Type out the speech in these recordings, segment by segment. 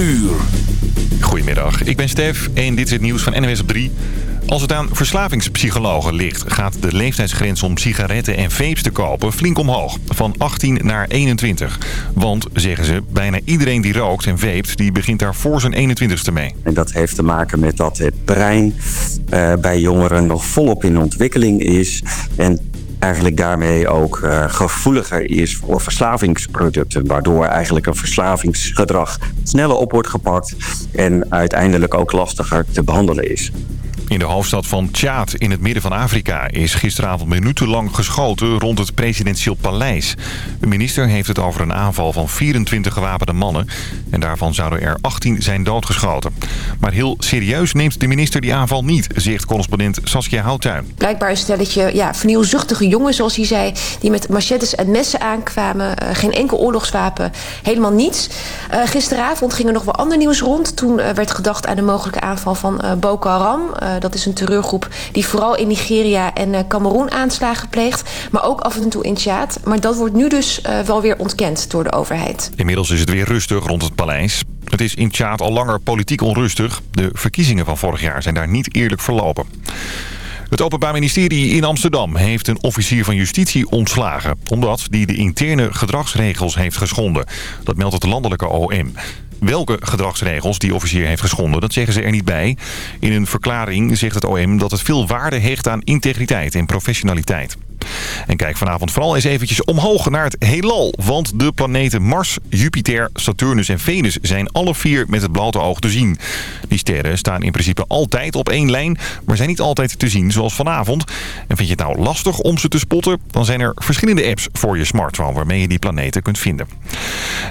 uur. Goedemiddag, ik ben Stef en dit is het nieuws van NWS op 3. Als het aan verslavingspsychologen ligt, gaat de leeftijdsgrens om sigaretten en vapes te kopen flink omhoog. Van 18 naar 21. Want, zeggen ze, bijna iedereen die rookt en vapet, die begint daar voor zijn 21ste mee. En dat heeft te maken met dat het brein uh, bij jongeren nog volop in ontwikkeling is. En eigenlijk daarmee ook uh, gevoeliger is voor verslavingsproducten. Waardoor eigenlijk een verslavingsgedrag sneller op wordt gepakt en uiteindelijk ook lastiger te behandelen is. In de hoofdstad van Tjaad in het midden van Afrika is gisteravond minutenlang geschoten rond het presidentieel paleis. De minister heeft het over een aanval van 24 gewapende mannen en daarvan zouden er 18 zijn doodgeschoten. Maar heel serieus neemt de minister die aanval niet, zegt correspondent Saskia Houttuin. Blijkbaar een stelletje ja, vernieuwzuchtige jongens, zoals hij zei, die met machetes en messen aankwamen. Uh, geen enkel oorlogswapen, helemaal niets. Uh, gisteravond ging er nog wel ander nieuws rond. Toen uh, werd gedacht aan de mogelijke aanval van Boko Haram dat is een terreurgroep die vooral in Nigeria en Cameroen aanslagen pleegt. Maar ook af en toe in Tjaad. Maar dat wordt nu dus uh, wel weer ontkend door de overheid. Inmiddels is het weer rustig rond het paleis. Het is in Tjaad al langer politiek onrustig. De verkiezingen van vorig jaar zijn daar niet eerlijk verlopen. Het Openbaar Ministerie in Amsterdam heeft een officier van justitie ontslagen... omdat die de interne gedragsregels heeft geschonden. Dat meldt het landelijke OM. Welke gedragsregels die officier heeft geschonden, dat zeggen ze er niet bij. In een verklaring zegt het OM dat het veel waarde hecht aan integriteit en professionaliteit. En kijk vanavond vooral eens eventjes omhoog naar het heelal. Want de planeten Mars, Jupiter, Saturnus en Venus zijn alle vier met het blote oog te zien. Die sterren staan in principe altijd op één lijn, maar zijn niet altijd te zien zoals vanavond. En vind je het nou lastig om ze te spotten? Dan zijn er verschillende apps voor je smartphone waarmee je die planeten kunt vinden.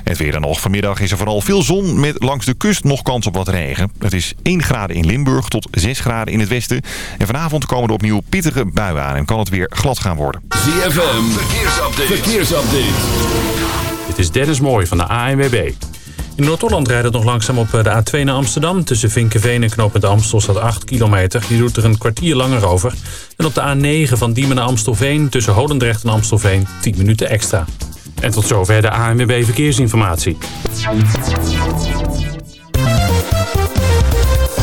Het weer dan nog. Vanmiddag is er vooral veel zon met langs de kust nog kans op wat regen. Het is 1 graden in Limburg tot 6 graden in het westen. En vanavond komen er opnieuw pittige buien aan en kan het weer glad gaan worden. ZFM, verkeersupdate. verkeersupdate. Dit is Dennis Mooij van de ANWB. In Noord-Holland rijdt het nog langzaam op eh, de A2 naar Amsterdam. Tussen Vinkenveen en Knoopend Amstel staat 8 kilometer. Die doet er een kwartier langer over. En op de A9 van Diemen naar Amstelveen... tussen Holendrecht en Amstelveen 10 minuten extra. En tot zover de ANWB Verkeersinformatie.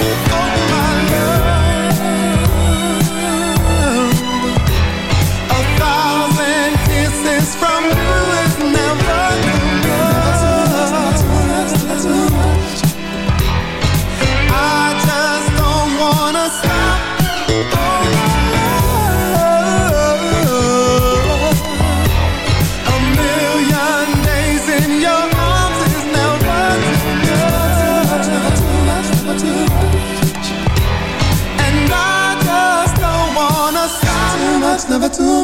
Oh my love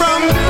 from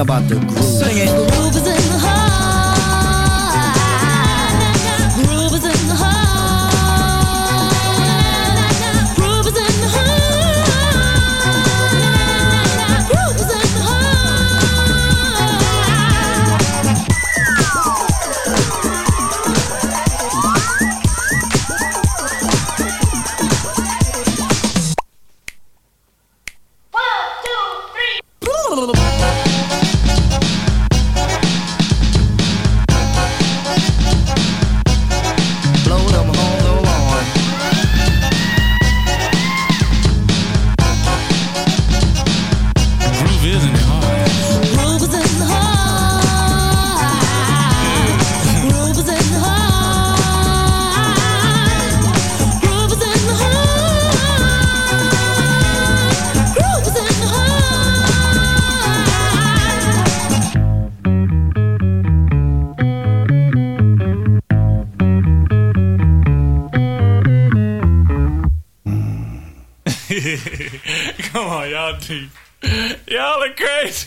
About the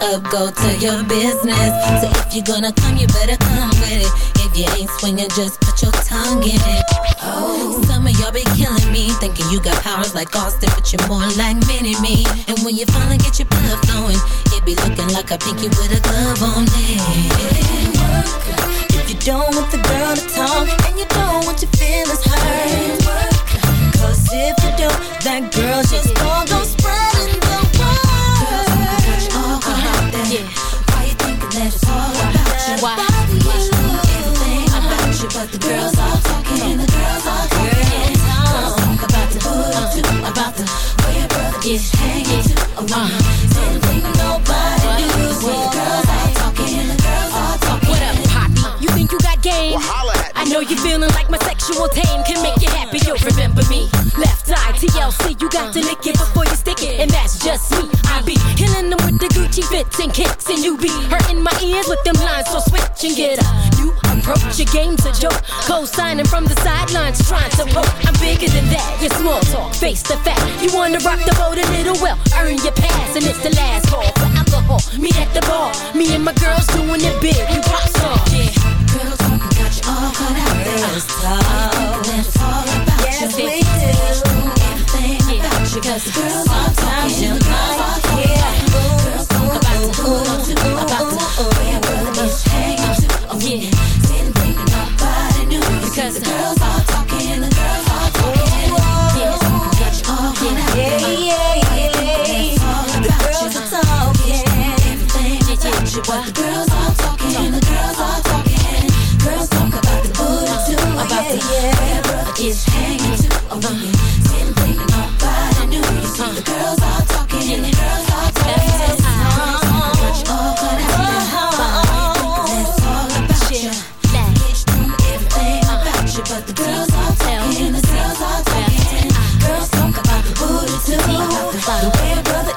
Up go to your hanging too. Around same thing nobody. When the girls all talking, the girls all talking. What up, Poppy? You think you got game? I know you're feeling like my sexual tame can make you happy. You'll remember me. Left TLC, you got to lick it before you stick it. And that's just me. I be killing them with the Gucci fits and kicks. And you be hurting my ears with them lines. So switch and get up. You approach. Your game's a joke. Co-signing from the sidelines, trying to poke. I'm bigger than that. Your small talk, face the fact. You wanna rock the boat a little well, earn your pass. And it's the last call for alcohol. Meet at the bar. Me and my girls doing it big. We pop star. Yeah. Girls talking got you all cut out there. It's tough. It's all about Yes, you. we do. About you. Cause the girls are talking. Are talking. Girls talk about the hood too. About the way your brother is hanging. Oh, yeah. Sitting thinking nobody knew. Because the girls are talking. The girls are talking. Yeah. Got you all there. It's all The girls are talking. Everything about you. But the girls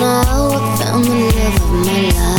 Now I found the love of my life.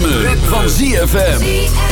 ritme, van ZFM.